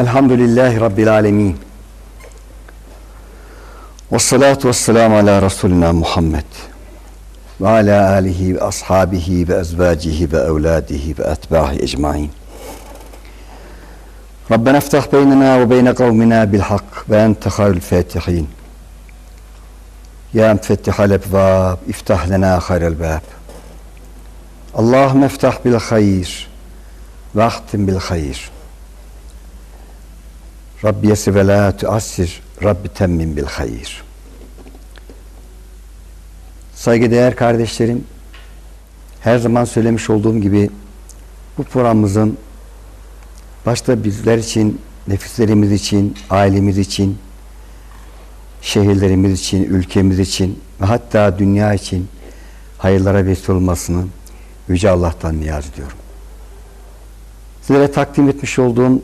الحمد لله رب العالمين والصلاة والسلام على رسولنا محمد وعلى آله وأصحابه وأزواجه وأولاده وأتباعه أجمعين ربنا افتح بيننا وبين قومنا بالحق وأنت خير الفاتحين يا مفتح الأبواب افتح لنا خير الباب اللهم افتح بالخير واختم بالخير hayr ve la tuassir, Rabbi temmin bil hayr. Saygıdeğer kardeşlerim, her zaman söylemiş olduğum gibi bu programımızın başta bizler için, nefislerimiz için, ailemiz için, şehirlerimiz için, ülkemiz için ve hatta dünya için hayırlara vesile olmasını Yüce Allah'tan niyaz ediyorum. Sizlere takdim etmiş olduğum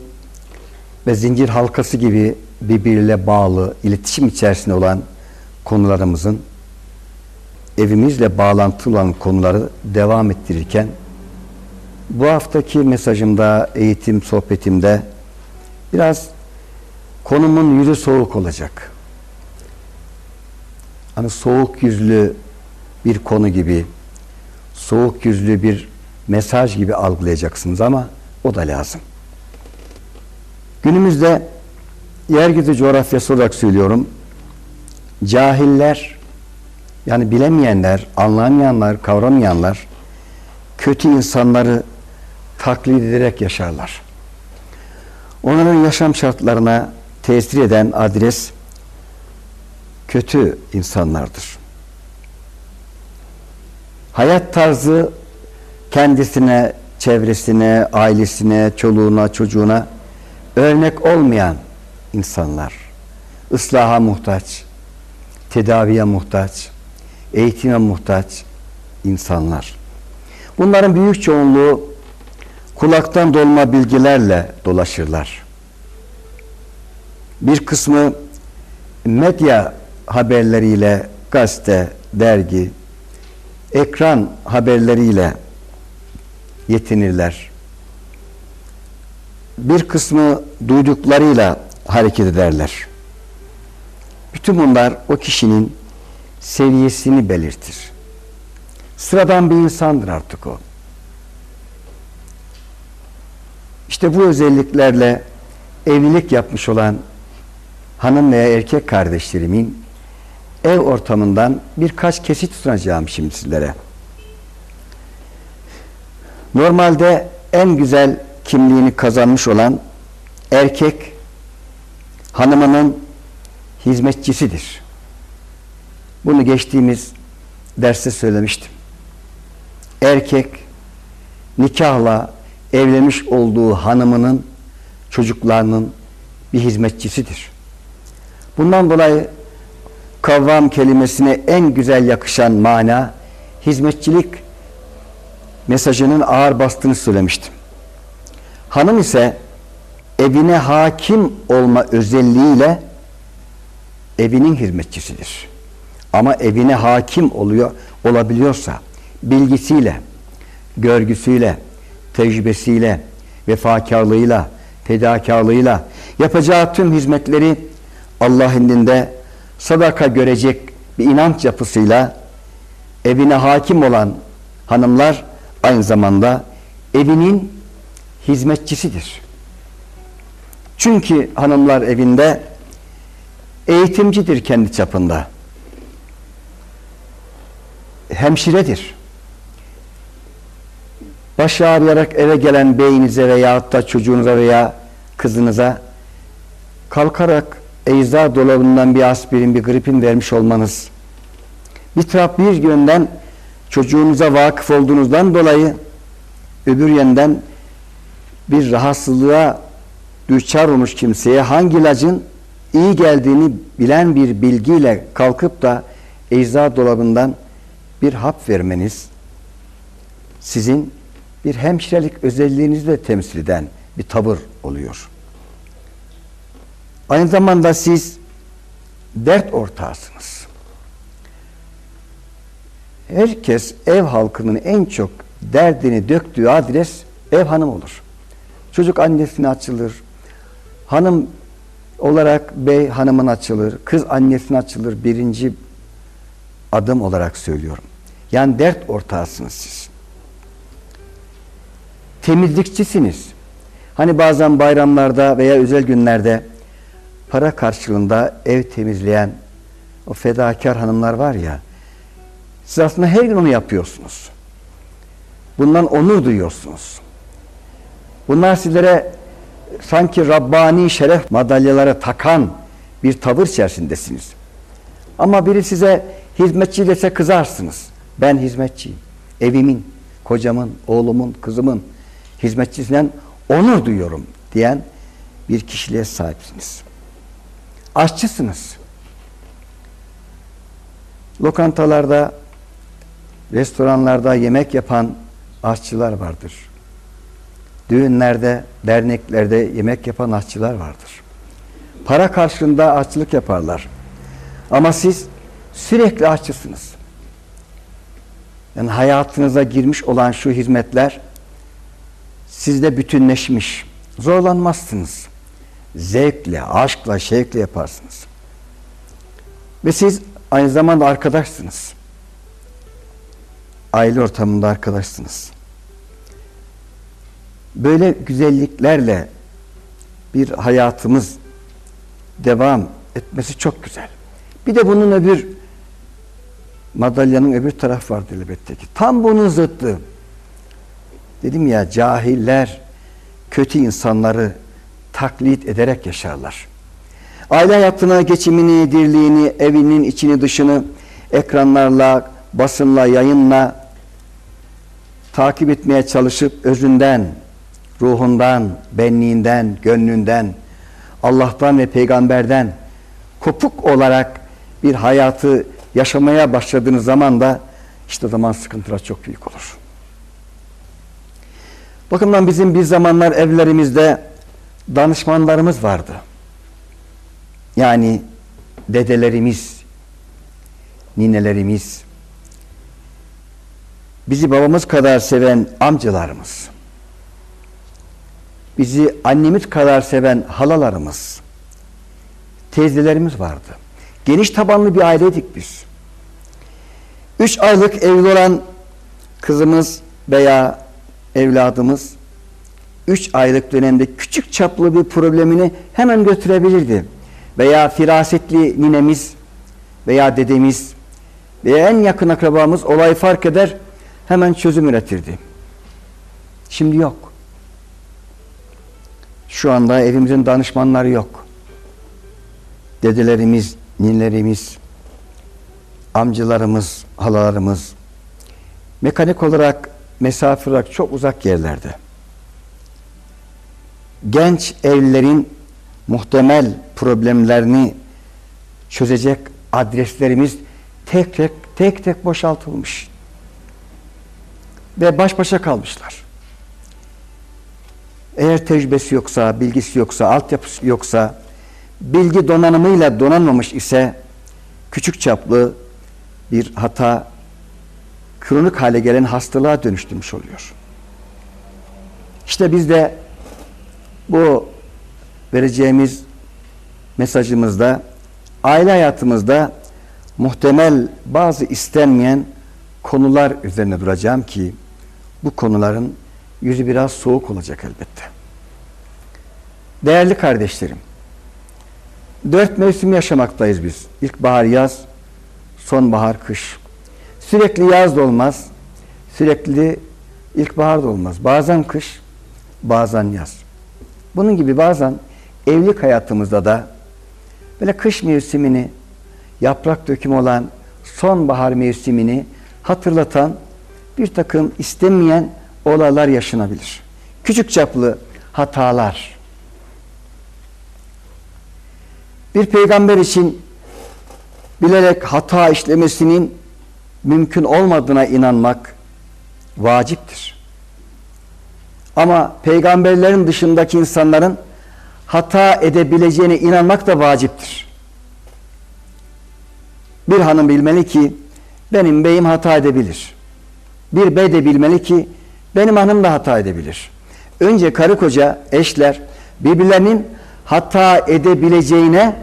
ve zincir halkası gibi birbiriyle bağlı, iletişim içerisinde olan konularımızın evimizle bağlantılı olan konuları devam ettirirken bu haftaki mesajımda, eğitim sohbetimde biraz konumun yüzü soğuk olacak. Hani soğuk yüzlü bir konu gibi, soğuk yüzlü bir mesaj gibi algılayacaksınız ama o da lazım. Günümüzde yeryüzü coğrafyası olarak söylüyorum. Cahiller yani bilemeyenler, anlamayanlar, kavramayanlar kötü insanları taklit ederek yaşarlar. Onların yaşam şartlarına tesir eden adres kötü insanlardır. Hayat tarzı kendisine, çevresine, ailesine, çoluğuna, çocuğuna örnek olmayan insanlar. Islaha muhtaç, tedaviye muhtaç, eğitime muhtaç insanlar. Bunların büyük çoğunluğu kulaktan dolma bilgilerle dolaşırlar. Bir kısmı medya haberleriyle, gazete, dergi, ekran haberleriyle yetinirler. Bir kısmı duyduklarıyla hareket ederler. Bütün bunlar o kişinin seviyesini belirtir. Sıradan bir insandır artık o. İşte bu özelliklerle evlilik yapmış olan hanım veya erkek kardeşlerimin ev ortamından birkaç kesit sunacağım şimdi sizlere. Normalde en güzel kimliğini kazanmış olan erkek hanımının hizmetçisidir. Bunu geçtiğimiz derste söylemiştim. Erkek nikahla evlenmiş olduğu hanımının çocuklarının bir hizmetçisidir. Bundan dolayı kavvam kelimesine en güzel yakışan mana hizmetçilik mesajının ağır bastığını söylemiştim. Hanım ise evine hakim olma özelliğiyle evinin hizmetçisidir. Ama evine hakim oluyor olabiliyorsa bilgisiyle, görgüsüyle, tecrübesiyle, vefakarlığıyla, fedakarlığıyla yapacağı tüm hizmetleri Allah indinde sadaka görecek bir inanç yapısıyla evine hakim olan hanımlar aynı zamanda evinin hizmetçisidir. Çünkü hanımlar evinde eğitimcidir kendi çapında. Hemşiredir. Başı ağrıyarak eve gelen beyinize veya da çocuğunuza veya kızınıza kalkarak ecza dolabından bir aspirin, bir gripin vermiş olmanız, bir taraf bir yönden çocuğunuza vakıf olduğunuzdan dolayı öbür yönden bir rahatsızlığa düçar olmuş kimseye hangi ilacın iyi geldiğini bilen bir bilgiyle kalkıp da ecza dolabından bir hap vermeniz sizin bir hemşirelik özelliğinizi de temsil eden bir tavır oluyor. Aynı zamanda siz dert ortağısınız. Herkes ev halkının en çok derdini döktüğü adres ev hanım olur. Çocuk annesine açılır, Hanım olarak bey hanımın açılır, kız annesine açılır birinci adım olarak söylüyorum. Yani dert ortağısınız siz. Temizlikçisiniz. Hani bazen bayramlarda veya özel günlerde para karşılığında ev temizleyen o fedakar hanımlar var ya siz aslında her gün onu yapıyorsunuz. Bundan onur duyuyorsunuz. Bunlar sizlere sanki Rabbani şeref madalyaları takan bir tavır içerisindesiniz. Ama biri size hizmetçi dese kızarsınız. Ben hizmetçiyim. Evimin, kocamın, oğlumun, kızımın hizmetçisinden onur duyuyorum diyen bir kişiliğe sahipsiniz. Aşçısınız. Lokantalarda, restoranlarda yemek yapan aşçılar vardır. Düğünlerde, derneklerde yemek yapan aşçılar vardır. Para karşılığında aşçılık yaparlar. Ama siz sürekli aşçısınız. Yani hayatınıza girmiş olan şu hizmetler sizde bütünleşmiş. Zorlanmazsınız. Zevkle, aşkla, şevkle yaparsınız. Ve siz aynı zamanda arkadaşsınız. Aile ortamında arkadaşsınız. Böyle güzelliklerle bir hayatımız devam etmesi çok güzel. Bir de bunun öbür madalyanın öbür tarafı vardır elbette ki. Tam bunun zıttı. Dedim ya cahiller kötü insanları taklit ederek yaşarlar. Aile hayatına geçimini, dirliğini, evinin içini dışını ekranlarla, basınla, yayınla takip etmeye çalışıp özünden, ruhundan, benliğinden, gönlünden, Allah'tan ve peygamberden kopuk olarak bir hayatı yaşamaya başladığınız zaman da işte zaman sıkıntılar çok büyük olur. Bakımdan bizim bir zamanlar evlerimizde danışmanlarımız vardı. Yani dedelerimiz, ninelerimiz, bizi babamız kadar seven amcalarımız, bizi annemiz kadar seven halalarımız, teyzelerimiz vardı. Geniş tabanlı bir aileydik biz. Üç aylık evli olan kızımız veya evladımız üç aylık dönemde küçük çaplı bir problemini hemen götürebilirdi. Veya firasetli ninemiz veya dedemiz veya en yakın akrabamız olayı fark eder hemen çözüm üretirdi. Şimdi yok. Şu anda evimizin danışmanları yok. Dedelerimiz, ninelerimiz, amcalarımız, halalarımız mekanik olarak mesafe olarak çok uzak yerlerde. Genç evlilerin muhtemel problemlerini çözecek adreslerimiz tek tek tek tek boşaltılmış. Ve baş başa kalmışlar. Eğer tecrübesi yoksa, bilgisi yoksa, altyapısı yoksa, bilgi donanımıyla donanmamış ise küçük çaplı bir hata kronik hale gelen hastalığa dönüştürmüş oluyor. İşte biz de bu vereceğimiz mesajımızda aile hayatımızda muhtemel bazı istenmeyen konular üzerine duracağım ki bu konuların yüzü biraz soğuk olacak elbette. Değerli kardeşlerim, dört mevsim yaşamaktayız biz. İlkbahar, yaz, sonbahar, kış. Sürekli yaz da olmaz, sürekli ilkbahar da olmaz. Bazen kış, bazen yaz. Bunun gibi bazen evlilik hayatımızda da böyle kış mevsimini, yaprak dökümü olan sonbahar mevsimini hatırlatan bir takım istenmeyen olaylar yaşanabilir. Küçük çaplı hatalar. Bir peygamber için bilerek hata işlemesinin mümkün olmadığına inanmak vaciptir. Ama peygamberlerin dışındaki insanların hata edebileceğine inanmak da vaciptir. Bir hanım bilmeli ki benim beyim hata edebilir. Bir bey de bilmeli ki benim hanım da hata edebilir. Önce karı koca, eşler birbirlerinin hata edebileceğine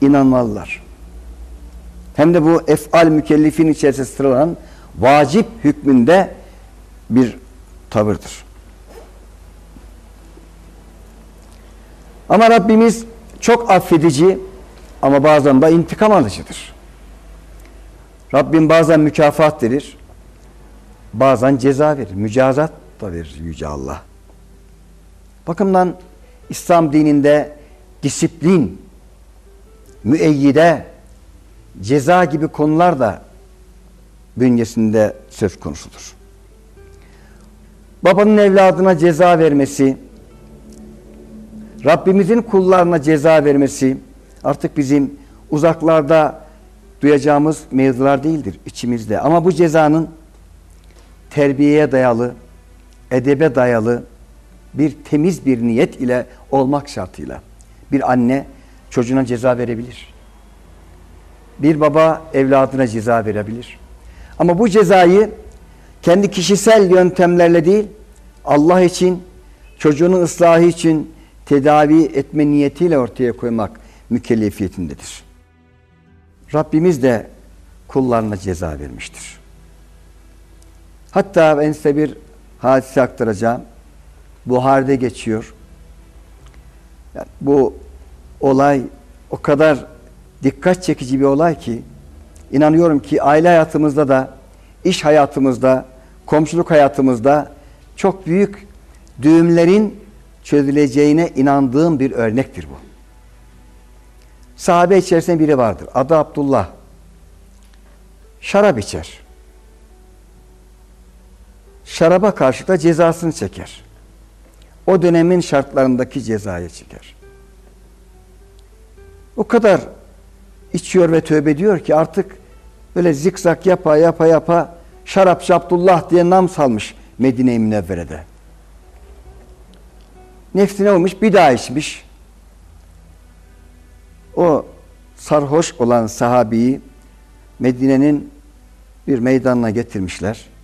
inanmalılar. Hem de bu efal mükellefin içerisinde sıralanan vacip hükmünde bir tavırdır. Ama Rabbimiz çok affedici ama bazen de intikam alıcıdır. Rabbim bazen mükafat verir, bazen ceza verir, mücazat da verir Yüce Allah. Bakımdan İslam dininde disiplin, müeyyide, ceza gibi konular da bünyesinde söz konusudur. Babanın evladına ceza vermesi, Rabbimizin kullarına ceza vermesi artık bizim uzaklarda duyacağımız mevzular değildir içimizde. Ama bu cezanın terbiyeye dayalı, edebe dayalı bir temiz bir niyet ile olmak şartıyla bir anne çocuğuna ceza verebilir. Bir baba evladına ceza verebilir. Ama bu cezayı kendi kişisel yöntemlerle değil, Allah için, çocuğunun ıslahı için tedavi etme niyetiyle ortaya koymak mükellefiyetindedir. Rabbimiz de kullarına ceza vermiştir. Hatta ben size bir hadise aktaracağım. Buhar'da geçiyor. Yani bu olay o kadar dikkat çekici bir olay ki inanıyorum ki aile hayatımızda da iş hayatımızda, komşuluk hayatımızda çok büyük düğümlerin çözüleceğine inandığım bir örnektir bu. Sahabe içerisinde biri vardır. Adı Abdullah. Şarap içer. Şaraba karşı da cezasını çeker. O dönemin şartlarındaki cezayı çeker. O kadar içiyor ve tövbe ediyor ki artık böyle zikzak yapa yapa yapa şarapçı Abdullah diye nam salmış Medine-i Münevvere'de. Nefsine olmuş bir daha içmiş. O sarhoş olan sahabiyi Medine'nin bir meydanına getirmişler.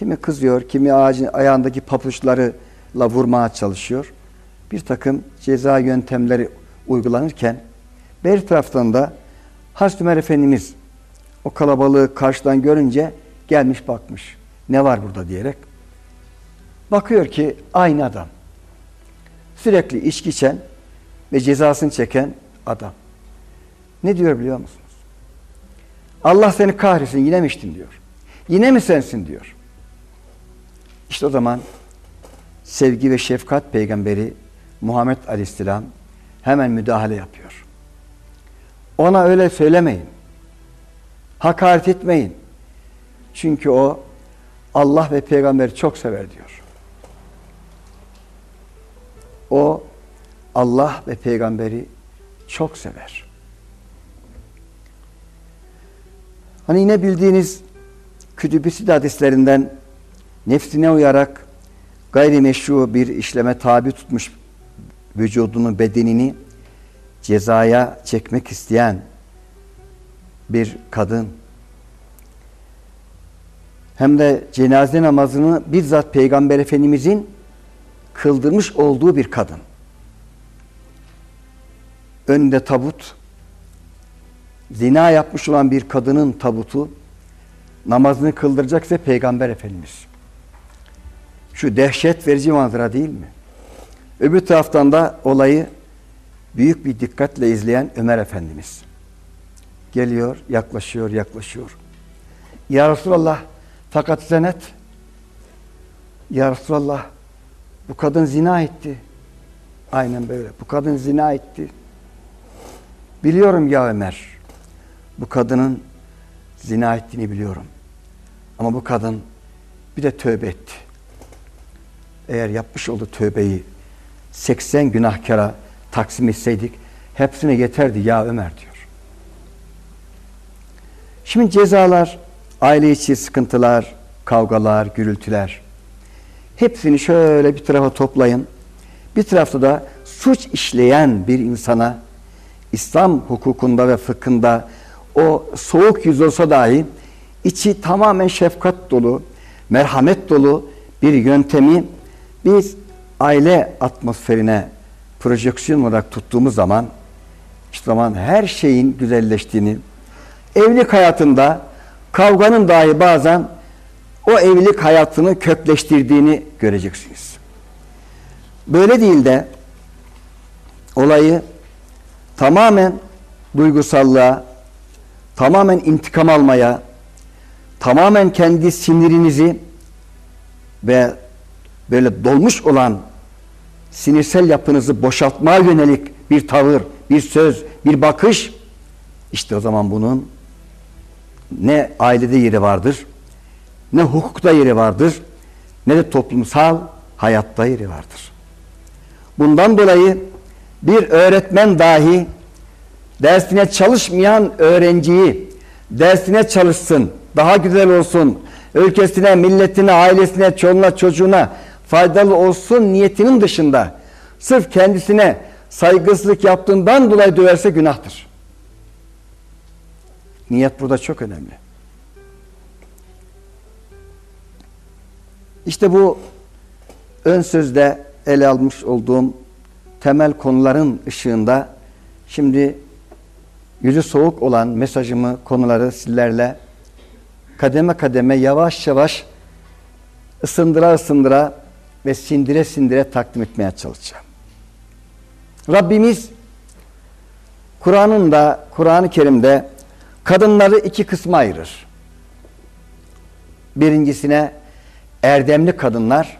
Kimi kızıyor, kimi ağacın ayağındaki papuçlarıyla vurmaya çalışıyor. Bir takım ceza yöntemleri uygulanırken bir taraftan da Hazreti Ömer Efendimiz o kalabalığı karşıdan görünce gelmiş bakmış. Ne var burada diyerek. Bakıyor ki aynı adam. Sürekli içki içen ve cezasını çeken adam. Ne diyor biliyor musunuz? Allah seni kahretsin yine mi içtin diyor. Yine mi sensin diyor. İşte o zaman sevgi ve şefkat peygamberi Muhammed Aleyhisselam hemen müdahale yapıyor. Ona öyle söylemeyin. Hakaret etmeyin. Çünkü o Allah ve peygamberi çok sever diyor. O Allah ve peygamberi çok sever. Hani yine bildiğiniz kütübüsü hadislerinden nefsine uyarak gayrimeşru bir işleme tabi tutmuş vücudunu, bedenini cezaya çekmek isteyen bir kadın hem de cenaze namazını bizzat Peygamber Efendimizin kıldırmış olduğu bir kadın. Önünde tabut, zina yapmış olan bir kadının tabutu namazını kıldıracaksa Peygamber Efendimiz. Şu dehşet verici manzara değil mi? Öbür taraftan da olayı büyük bir dikkatle izleyen Ömer Efendimiz. Geliyor, yaklaşıyor, yaklaşıyor. Ya Resulallah, fakat senet. Ya Resulallah, bu kadın zina etti. Aynen böyle. Bu kadın zina etti. Biliyorum ya Ömer. Bu kadının zina ettiğini biliyorum. Ama bu kadın bir de tövbe etti. Eğer yapmış olduğu tövbeyi 80 günahkara taksim etseydik hepsine yeterdi ya Ömer diyor. Şimdi cezalar, aile içi sıkıntılar, kavgalar, gürültüler hepsini şöyle bir tarafa toplayın. Bir tarafta da suç işleyen bir insana İslam hukukunda ve fıkhında o soğuk yüz olsa dahi içi tamamen şefkat dolu, merhamet dolu bir yöntemi biz aile atmosferine projeksiyon olarak tuttuğumuz zaman işte zaman her şeyin güzelleştiğini, evlilik hayatında kavganın dahi bazen o evlilik hayatını kökleştirdiğini göreceksiniz. Böyle değil de olayı tamamen duygusallığa, tamamen intikam almaya, tamamen kendi sinirinizi ve böyle dolmuş olan sinirsel yapınızı boşaltmaya yönelik bir tavır, bir söz, bir bakış işte o zaman bunun ne ailede yeri vardır, ne hukukta yeri vardır, ne de toplumsal hayatta yeri vardır. Bundan dolayı bir öğretmen dahi dersine çalışmayan öğrenciyi dersine çalışsın, daha güzel olsun, ülkesine, milletine, ailesine, çoluğuna, çocuğuna faydalı olsun niyetinin dışında sırf kendisine saygısızlık yaptığından dolayı döverse günahtır. Niyet burada çok önemli. İşte bu ön sözde ele almış olduğum temel konuların ışığında şimdi yüzü soğuk olan mesajımı, konuları sizlerle kademe kademe yavaş yavaş ısındıra ısındıra ve sindire sindire takdim etmeye çalışacağım. Rabbimiz Kur'an'ında, Kur'an-ı Kerim'de kadınları iki kısma ayırır. Birincisine erdemli kadınlar,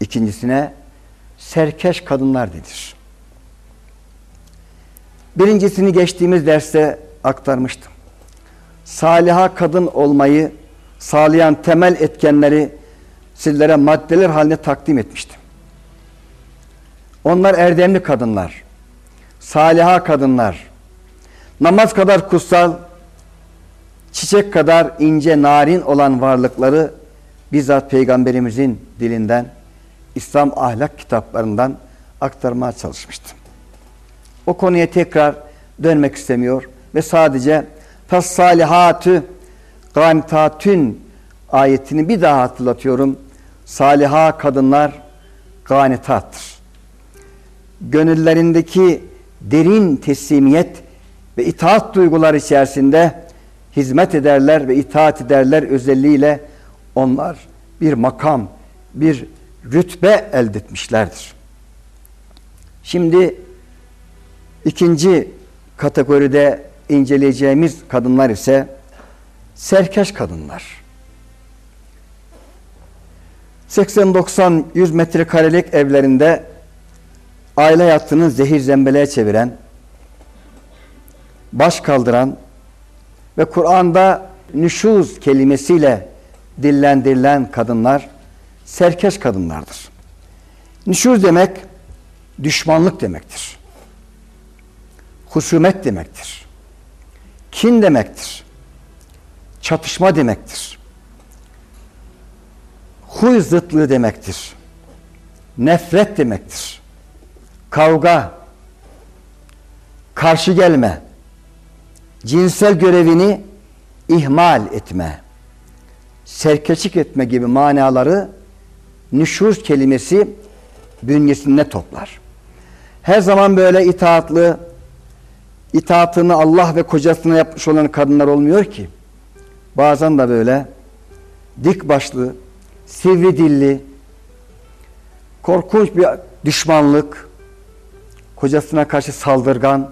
ikincisine serkeş kadınlar denir. Birincisini geçtiğimiz derste aktarmıştım. Saliha kadın olmayı sağlayan temel etkenleri sizlere maddeler haline takdim etmiştim. Onlar erdemli kadınlar, saliha kadınlar, namaz kadar kutsal, çiçek kadar ince narin olan varlıkları bizzat Peygamberimizin dilinden, İslam ahlak kitaplarından aktarmaya çalışmıştım. O konuya tekrar dönmek istemiyor ve sadece Fas-salihatü ganitatün ayetini bir daha hatırlatıyorum. Saliha kadınlar ganitattır. Gönüllerindeki derin teslimiyet ve itaat duygular içerisinde hizmet ederler ve itaat ederler özelliğiyle onlar bir makam, bir rütbe elde etmişlerdir. Şimdi ikinci kategoride inceleyeceğimiz kadınlar ise serkeş kadınlar. 80-90-100 metrekarelik evlerinde aile hayatını zehir zembeleğe çeviren, baş kaldıran ve Kur'an'da nüşuz kelimesiyle dillendirilen kadınlar serkeş kadınlardır. Nüşuz demek düşmanlık demektir. Husumet demektir. Kin demektir. Çatışma demektir. Huy zıtlığı demektir. Nefret demektir. Kavga, karşı gelme, cinsel görevini ihmal etme, serkeçik etme gibi manaları nüşuz kelimesi bünyesinde toplar. Her zaman böyle itaatlı, itaatını Allah ve kocasına yapmış olan kadınlar olmuyor ki. Bazen de böyle dik başlı, sivri dilli, korkunç bir düşmanlık, kocasına karşı saldırgan,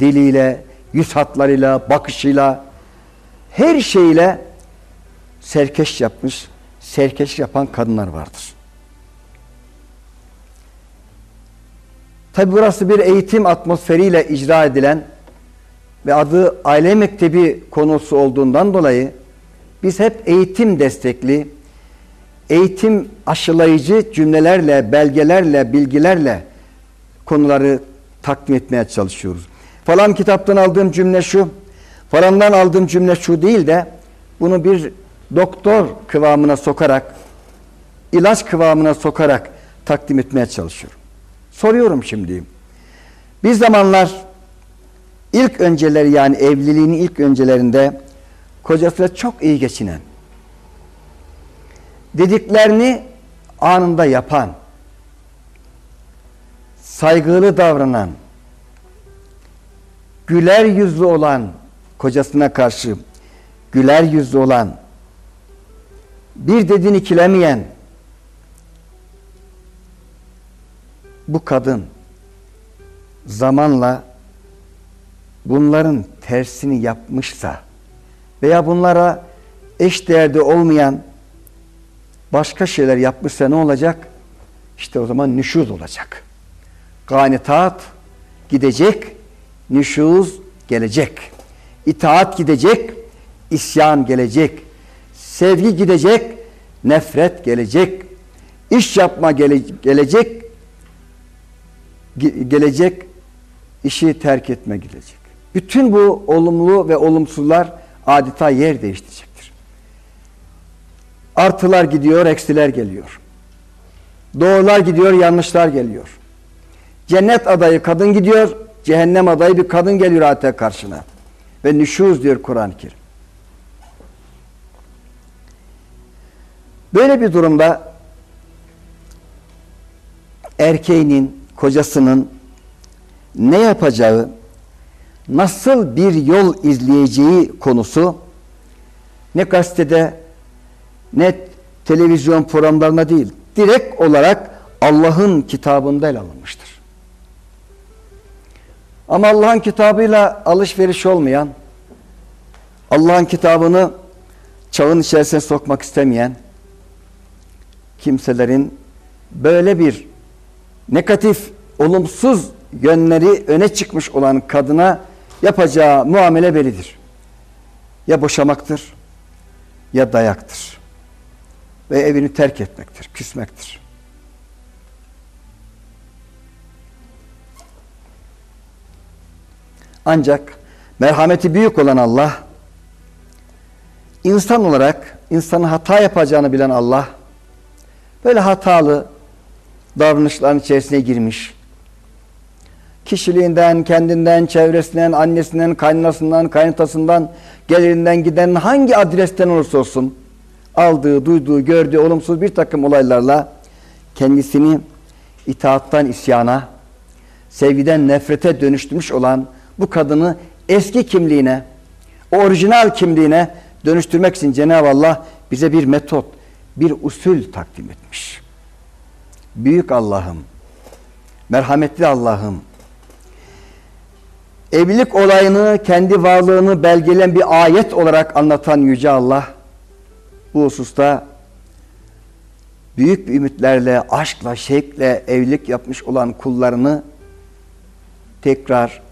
diliyle, yüz hatlarıyla, bakışıyla, her şeyle serkeş yapmış, serkeş yapan kadınlar vardır. Tabi burası bir eğitim atmosferiyle icra edilen ve adı aile mektebi konusu olduğundan dolayı biz hep eğitim destekli, eğitim aşılayıcı cümlelerle, belgelerle, bilgilerle konuları takdim etmeye çalışıyoruz. Falan kitaptan aldığım cümle şu, falandan aldığım cümle şu değil de bunu bir doktor kıvamına sokarak, ilaç kıvamına sokarak takdim etmeye çalışıyorum. Soruyorum şimdi. Bir zamanlar ilk önceleri yani evliliğinin ilk öncelerinde kocasıyla çok iyi geçinen, dediklerini anında yapan, saygılı davranan, güler yüzlü olan, kocasına karşı güler yüzlü olan, bir dediğini ikilemeyen bu kadın zamanla bunların tersini yapmışsa veya bunlara eş değerde olmayan başka şeyler yapmışsa ne olacak? İşte o zaman nüşuz olacak. Ganitat gidecek, nüşuz gelecek. İtaat gidecek, isyan gelecek. Sevgi gidecek, nefret gelecek. İş yapma gele gelecek, gelecek, işi terk etme gidecek. Bütün bu olumlu ve olumsuzlar adeta yer değiştirecektir. Artılar gidiyor, eksiler geliyor. Doğrular gidiyor, yanlışlar geliyor. Cennet adayı kadın gidiyor, cehennem adayı bir kadın geliyor adeta karşına. Ve nüşuz diyor Kur'an-ı Kerim. Böyle bir durumda erkeğinin, kocasının ne yapacağı, nasıl bir yol izleyeceği konusu ne gazetede ne televizyon programlarında değil, direkt olarak Allah'ın kitabında ele alınmıştır. Ama Allah'ın kitabıyla alışveriş olmayan, Allah'ın kitabını çağın içerisine sokmak istemeyen kimselerin böyle bir negatif, olumsuz yönleri öne çıkmış olan kadına yapacağı muamele bellidir. Ya boşamaktır ya dayaktır. Ve evini terk etmektir, küsmektir. Ancak merhameti büyük olan Allah, insan olarak insanın hata yapacağını bilen Allah, böyle hatalı davranışların içerisine girmiş, kişiliğinden, kendinden, çevresinden, annesinden, kaynanasından, kaynatasından, gelirinden giden hangi adresten olursa olsun aldığı, duyduğu, gördüğü olumsuz bir takım olaylarla kendisini itaattan isyana, sevgiden nefrete dönüştürmüş olan bu kadını eski kimliğine, orijinal kimliğine dönüştürmek için Cenab-ı Allah bize bir metot, bir usul takdim etmiş. Büyük Allah'ım, merhametli Allah'ım, evlilik olayını, kendi varlığını belgeleyen bir ayet olarak anlatan Yüce Allah, bu hususta büyük bir ümitlerle, aşkla, şevkle evlilik yapmış olan kullarını tekrar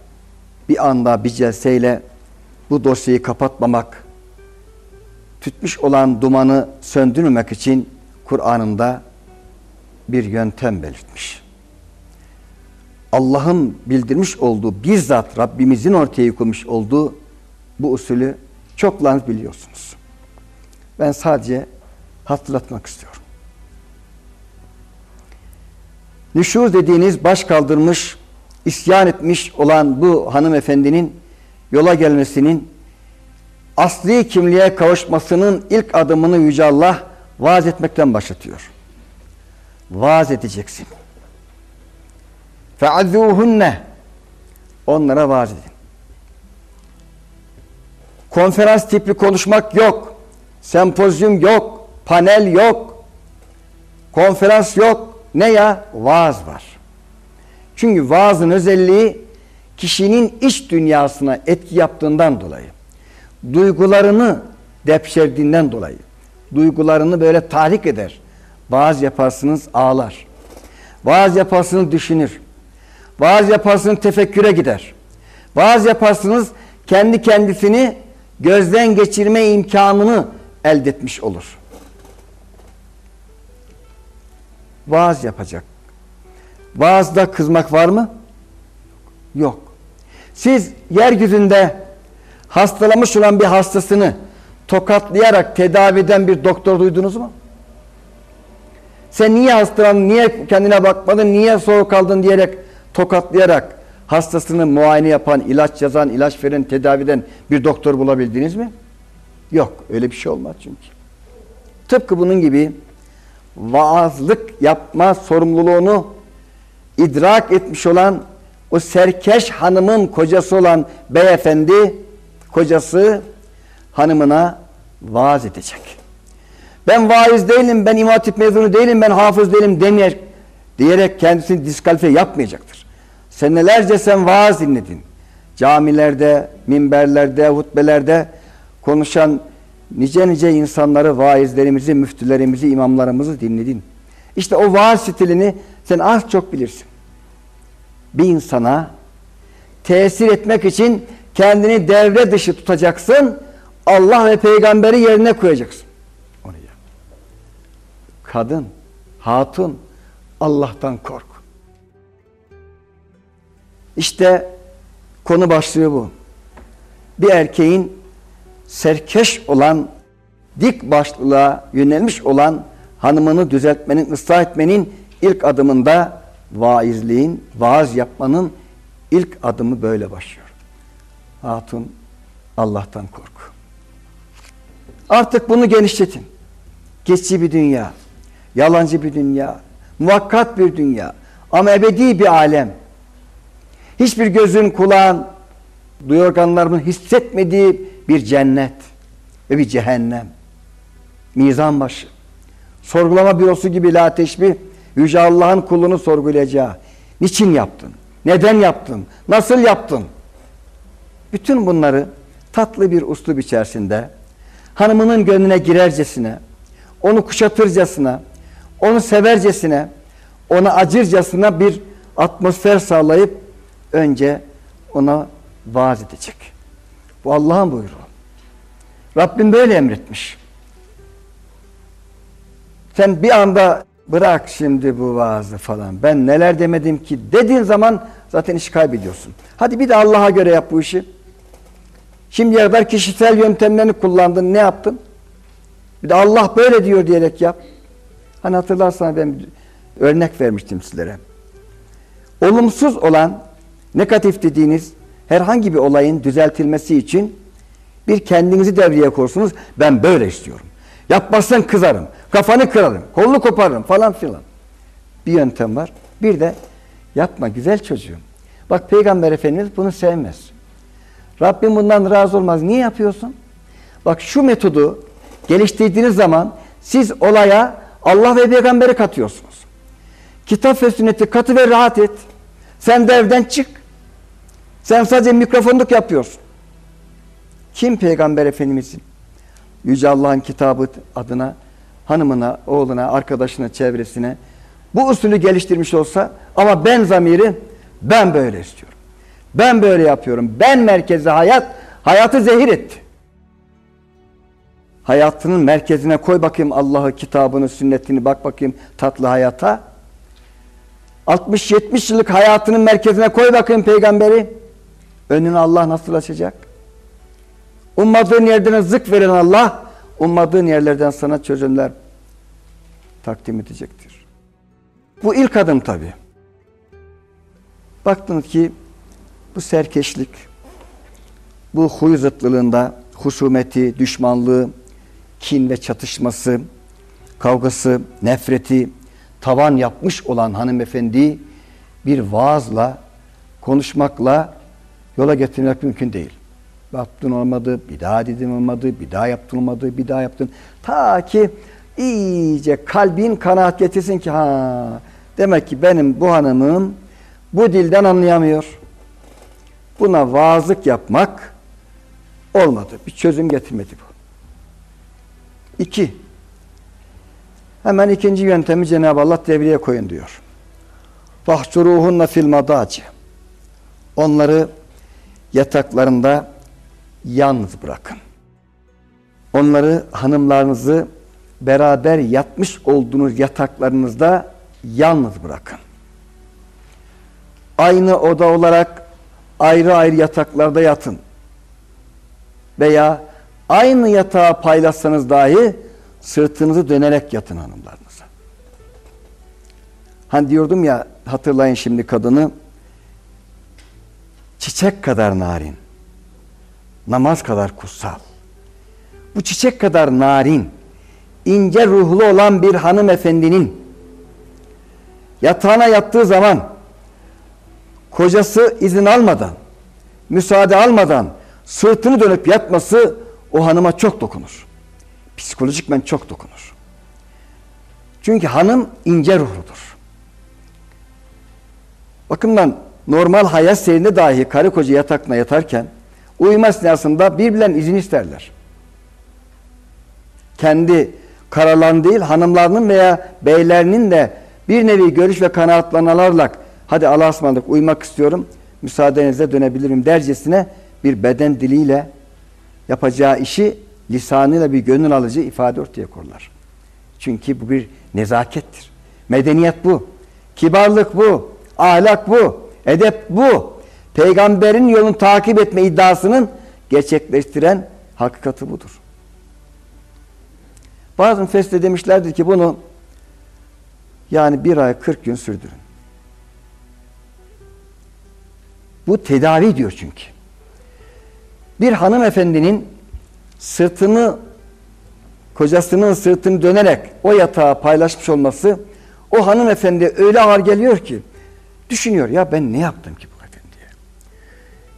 bir anda bir celseyle bu dosyayı kapatmamak, tütmüş olan dumanı söndürmemek için Kur'an'ında bir yöntem belirtmiş. Allah'ın bildirmiş olduğu, bizzat Rabbimizin ortaya koymuş olduğu bu usulü çoklarınız biliyorsunuz. Ben sadece hatırlatmak istiyorum. Nüşuz dediğiniz baş kaldırmış, isyan etmiş olan bu hanımefendinin yola gelmesinin asli kimliğe kavuşmasının ilk adımını Yüce Allah vaaz etmekten başlatıyor. Vaaz edeceksin. فَعَذُّوهُنَّ Onlara vaaz edin. Konferans tipli konuşmak yok. Sempozyum yok. Panel yok. Konferans yok. Ne ya? Vaaz var. Çünkü vaazın özelliği kişinin iç dünyasına etki yaptığından dolayı. Duygularını depşerdiğinden dolayı. Duygularını böyle tahrik eder. Vaaz yaparsınız ağlar. Vaaz yaparsınız düşünür. Vaaz yaparsınız tefekküre gider. Vaaz yaparsınız kendi kendisini gözden geçirme imkanını elde etmiş olur. Vaaz yapacak. Vaazda kızmak var mı? Yok. Siz yeryüzünde hastalamış olan bir hastasını tokatlayarak tedavi eden bir doktor duydunuz mu? Sen niye hastalandın, niye kendine bakmadın, niye soğuk kaldın diyerek tokatlayarak hastasını muayene yapan, ilaç yazan, ilaç veren, tedaviden bir doktor bulabildiniz mi? Yok. Öyle bir şey olmaz çünkü. Tıpkı bunun gibi vaazlık yapma sorumluluğunu idrak etmiş olan o serkeş hanımın kocası olan beyefendi kocası hanımına vaaz edecek. Ben vaiz değilim, ben imam mezunu değilim, ben hafız değilim demeyerek, diyerek kendisini diskalifiye yapmayacaktır. Senelerce sen vaaz dinledin. Camilerde, minberlerde, hutbelerde konuşan nice nice insanları, vaizlerimizi, müftülerimizi, imamlarımızı dinledin. İşte o vaaz stilini sen az çok bilirsin. Bir insana tesir etmek için kendini devre dışı tutacaksın. Allah ve peygamberi yerine koyacaksın. Onu yap. Kadın, hatun Allah'tan kork. İşte konu başlığı bu. Bir erkeğin serkeş olan, dik başlılığa yönelmiş olan hanımını düzeltmenin, ıslah etmenin ilk adımında vaizliğin, vaaz yapmanın ilk adımı böyle başlıyor. Hatun Allah'tan kork. Artık bunu genişletin. Geçici bir dünya, yalancı bir dünya, muvakkat bir dünya ama ebedi bir alem. Hiçbir gözün, kulağın, duyu organlarının hissetmediği bir cennet ve bir cehennem. Mizan başı. Sorgulama bürosu gibi la teşbih, Yüce Allah'ın kulunu sorgulayacağı. Niçin yaptın? Neden yaptın? Nasıl yaptın? Bütün bunları tatlı bir uslup içerisinde hanımının gönlüne girercesine, onu kuşatırcasına, onu severcesine, ona acırcasına bir atmosfer sağlayıp önce ona vaaz edecek. Bu Allah'ın buyruğu. Rabbim böyle emretmiş. Sen bir anda bırak şimdi bu vaazı falan. Ben neler demedim ki dediğin zaman zaten işi kaybediyorsun. Hadi bir de Allah'a göre yap bu işi. Şimdiye kadar kişisel yöntemlerini kullandın. Ne yaptın? Bir de Allah böyle diyor diyerek yap. Hani hatırlarsan ben örnek vermiştim sizlere. Olumsuz olan negatif dediğiniz herhangi bir olayın düzeltilmesi için bir kendinizi devreye korsunuz. Ben böyle istiyorum. Yapmazsan kızarım. Kafanı kırarım. Kolunu koparırım falan filan. Bir yöntem var. Bir de yapma güzel çocuğum. Bak Peygamber Efendimiz bunu sevmez. Rabbim bundan razı olmaz. Niye yapıyorsun? Bak şu metodu geliştirdiğiniz zaman siz olaya Allah ve peygamberi katıyorsunuz. Kitap ve sünneti katı ve rahat et. Sen de evden çık. Sen sadece mikrofonluk yapıyorsun. Kim peygamber efendimizin? Yüce Allah'ın kitabı adına hanımına, oğluna, arkadaşına, çevresine bu usulü geliştirmiş olsa ama ben zamiri ben böyle istiyorum. Ben böyle yapıyorum. Ben merkezi hayat, hayatı zehir etti. Hayatının merkezine koy bakayım Allah'ı, kitabını, sünnetini bak bakayım tatlı hayata. 60-70 yıllık hayatının merkezine koy bakayım peygamberi. Önünü Allah nasıl açacak? Ummadığın yerden zık veren Allah, ummadığın yerlerden sana çözümler takdim edecektir. Bu ilk adım tabi. Baktın ki bu serkeşlik, bu huy zıtlılığında husumeti, düşmanlığı, kin ve çatışması, kavgası, nefreti tavan yapmış olan hanımefendi bir vaazla, konuşmakla yola getirmek mümkün değil. Yaptın olmadı, bir daha dedim olmadı, bir daha yaptın olmadı, bir daha yaptın. Ta ki iyice kalbin kanaat getirsin ki ha demek ki benim bu hanımım bu dilden anlayamıyor. Buna vaazlık yapmak olmadı. Bir çözüm getirmedi bu. İki. Hemen ikinci yöntemi Cenab-ı Allah devreye koyun diyor. Vahcuruhunna fil madaci. Onları yataklarında yalnız bırakın. Onları hanımlarınızı beraber yatmış olduğunuz yataklarınızda yalnız bırakın. Aynı oda olarak ayrı ayrı yataklarda yatın. Veya aynı yatağı paylaşsanız dahi sırtınızı dönerek yatın hanımlarınıza. Hani diyordum ya hatırlayın şimdi kadını çiçek kadar narin, namaz kadar kutsal. Bu çiçek kadar narin, ince ruhlu olan bir hanımefendinin yatağına yattığı zaman kocası izin almadan, müsaade almadan sırtını dönüp yatması o hanıma çok dokunur. Psikolojikmen çok dokunur. Çünkü hanım ince ruhludur. Bakımdan normal hayat seyrinde dahi karı koca yatakta yatarken uyuma esnasında birbirlerinin izin isterler. Kendi karalan değil hanımlarının veya beylerinin de bir nevi görüş ve kanaatlarını alarak hadi Allah'a ısmarladık uyumak istiyorum müsaadenizle dönebilirim dercesine bir beden diliyle yapacağı işi lisanıyla bir gönül alıcı ifade ortaya korlar. Çünkü bu bir nezakettir. Medeniyet bu. Kibarlık bu. Ahlak bu. Edep bu. Peygamberin yolunu takip etme iddiasının gerçekleştiren hakikati budur. Bazı müfessirler demişlerdir ki bunu yani bir ay 40 gün sürdürün. Bu tedavi diyor çünkü. Bir hanımefendinin sırtını kocasının sırtını dönerek o yatağı paylaşmış olması o hanımefendi öyle ağır geliyor ki düşünüyor ya ben ne yaptım ki bu efendiye?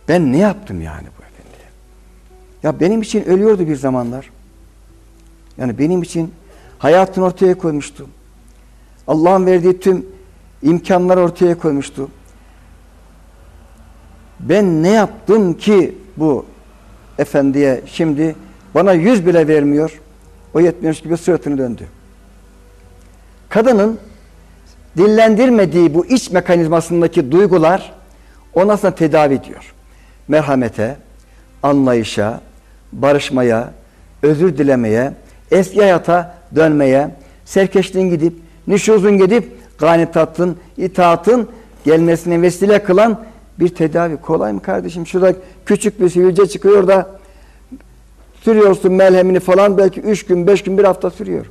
Ben ne yaptım yani bu efendiye? Ya benim için ölüyordu bir zamanlar. Yani benim için hayatını ortaya koymuştu. Allah'ın verdiği tüm imkanları ortaya koymuştu. Ben ne yaptım ki bu efendiye şimdi bana yüz bile vermiyor. O yetmiyormuş gibi sırtını döndü. Kadının dillendirmediği bu iç mekanizmasındaki duygular ona aslında tedavi ediyor. Merhamete, anlayışa, barışmaya, özür dilemeye, eski hayata dönmeye, serkeşliğin gidip, nüşuzun gidip, ganitatın, itaatın gelmesine vesile kılan bir tedavi. Kolay mı kardeşim? Şurada küçük bir sivilce çıkıyor da sürüyorsun melhemini falan belki üç gün, beş gün, bir hafta sürüyor.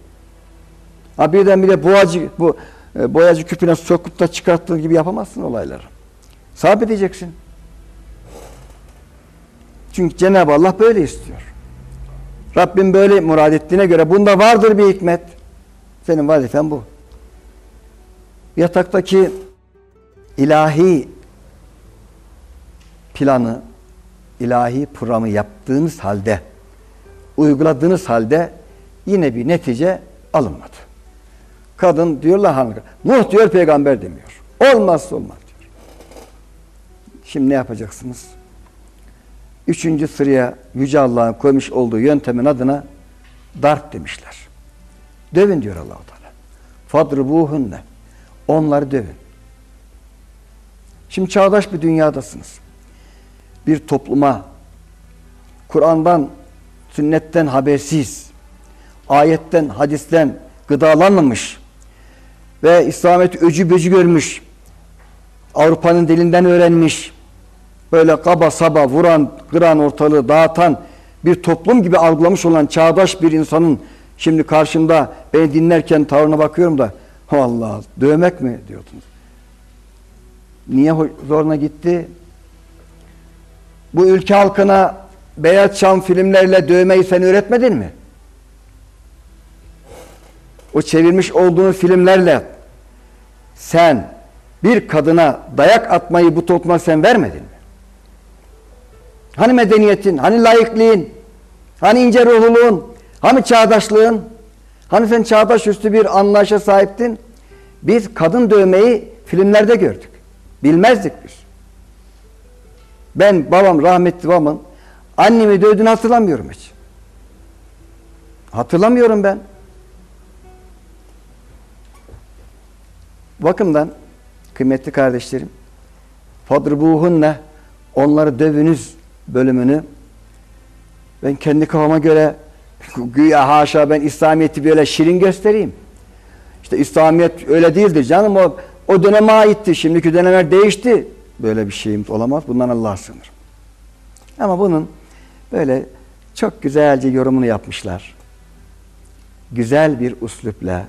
Ha birden bir de boğacı, bu, e, boyacı küpüne sokup da çıkarttığın gibi yapamazsın olayları. Sabredeceksin. Çünkü Cenab-ı Allah böyle istiyor. Rabbim böyle murad ettiğine göre bunda vardır bir hikmet. Senin vazifen bu. Yataktaki ilahi planı, ilahi programı yaptığınız halde, uyguladığınız halde yine bir netice alınmadı. Kadın diyorlar hanım, Nuh diyor peygamber demiyor. Olmazsa olmaz diyor. Şimdi ne yapacaksınız? Üçüncü sıraya Yüce Allah'ın koymuş olduğu yöntemin adına darp demişler. Dövün diyor Allah-u Teala. Fadribuhunne. Onları dövün. Şimdi çağdaş bir dünyadasınız. Bir topluma Kur'an'dan, sünnetten habersiz, ayetten, hadisten gıdalanmamış ve İslamiyet öcü böcü görmüş, Avrupa'nın dilinden öğrenmiş, böyle kaba saba vuran, kıran ortalığı dağıtan bir toplum gibi algılamış olan çağdaş bir insanın şimdi karşımda beni dinlerken tavrına bakıyorum da Allah dövmek mi diyordunuz. Niye zoruna gitti? Bu ülke halkına Beyaz Şam filmlerle dövmeyi sen öğretmedin mi? O çevirmiş olduğun filmlerle sen bir kadına dayak atmayı bu topluma sen vermedin mi? Hani medeniyetin, hani layıklığın, hani ince ruhluluğun, hani çağdaşlığın, hani sen çağdaş üstü bir anlayışa sahiptin. Biz kadın dövmeyi filmlerde gördük. Bilmezdik biz. Ben babam rahmetli babamın annemi dövdüğünü hatırlamıyorum hiç. Hatırlamıyorum ben. Bakımdan kıymetli kardeşlerim fadribuhunne onları dövünüz bölümünü ben kendi kafama göre güya haşa ben İslamiyet'i böyle şirin göstereyim. İşte İslamiyet öyle değildir canım o o döneme aitti. Şimdiki dönemler değişti. Böyle bir şeyimiz olamaz. Bundan Allah'a sığınırım. Ama bunun böyle çok güzelce yorumunu yapmışlar. Güzel bir uslupla,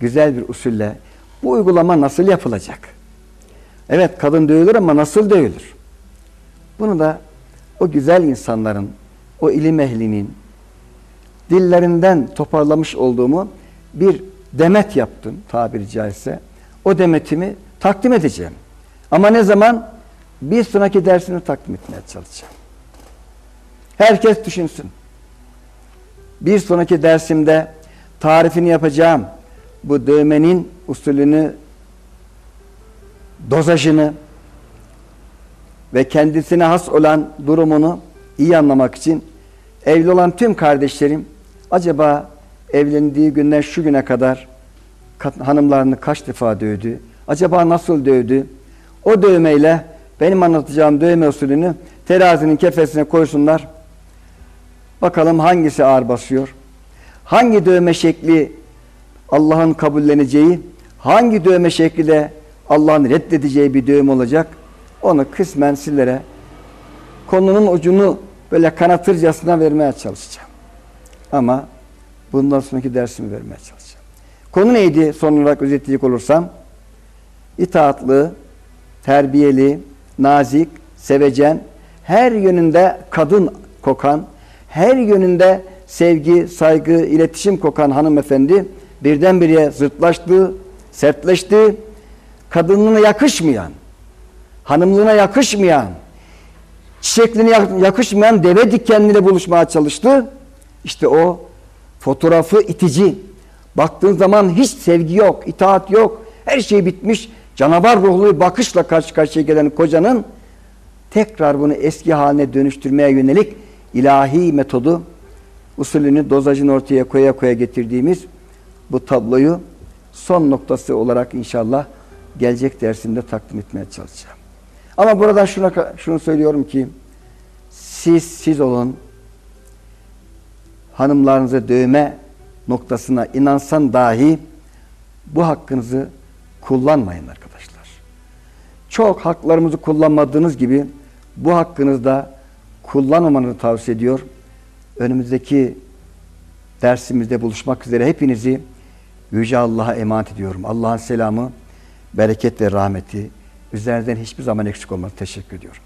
güzel bir usulle bu uygulama nasıl yapılacak? Evet kadın dövülür ama nasıl dövülür? Bunu da o güzel insanların, o ilim ehlinin dillerinden toparlamış olduğumu bir demet yaptım tabiri caizse. O demetimi takdim edeceğim. Ama ne zaman? Bir sonraki dersini takdim etmeye çalışacağım. Herkes düşünsün. Bir sonraki dersimde tarifini yapacağım. Bu dövmenin usulünü, dozajını ve kendisine has olan durumunu iyi anlamak için evli olan tüm kardeşlerim acaba evlendiği günden şu güne kadar hanımlarını kaç defa dövdü? Acaba nasıl dövdü? O dövmeyle benim anlatacağım dövme usulünü terazinin kefesine koysunlar. Bakalım hangisi ağır basıyor? Hangi dövme şekli Allah'ın kabulleneceği, hangi dövme şekli de Allah'ın reddedeceği bir dövme olacak? Onu kısmen sizlere konunun ucunu böyle kanatırcasına vermeye çalışacağım. Ama bundan sonraki dersimi vermeye çalışacağım. Konu neydi son olarak özetleyecek olursam? İtaatlı, terbiyeli, nazik, sevecen, her yönünde kadın kokan, her yönünde sevgi, saygı, iletişim kokan hanımefendi birdenbire zırtlaştı, sertleşti, kadınlığına yakışmayan, hanımlığına yakışmayan, yak- yakışmayan deve dikenliyle buluşmaya çalıştı. İşte o fotoğrafı itici. Baktığın zaman hiç sevgi yok, itaat yok. Her şey bitmiş. Canavar ruhlu bir bakışla karşı karşıya gelen kocanın tekrar bunu eski haline dönüştürmeye yönelik ilahi metodu usulünü, dozajını ortaya koya koya getirdiğimiz bu tabloyu son noktası olarak inşallah gelecek dersimde takdim etmeye çalışacağım. Ama buradan şuna, şunu söylüyorum ki siz siz olun hanımlarınızı dövme noktasına inansan dahi bu hakkınızı kullanmayın arkadaşlar. Çok haklarımızı kullanmadığınız gibi bu hakkınızda kullanmamanızı tavsiye ediyor. Önümüzdeki dersimizde buluşmak üzere hepinizi Yüce Allah'a emanet ediyorum. Allah'ın selamı, bereket ve rahmeti üzerinizden hiçbir zaman eksik olmaz. Teşekkür ediyorum.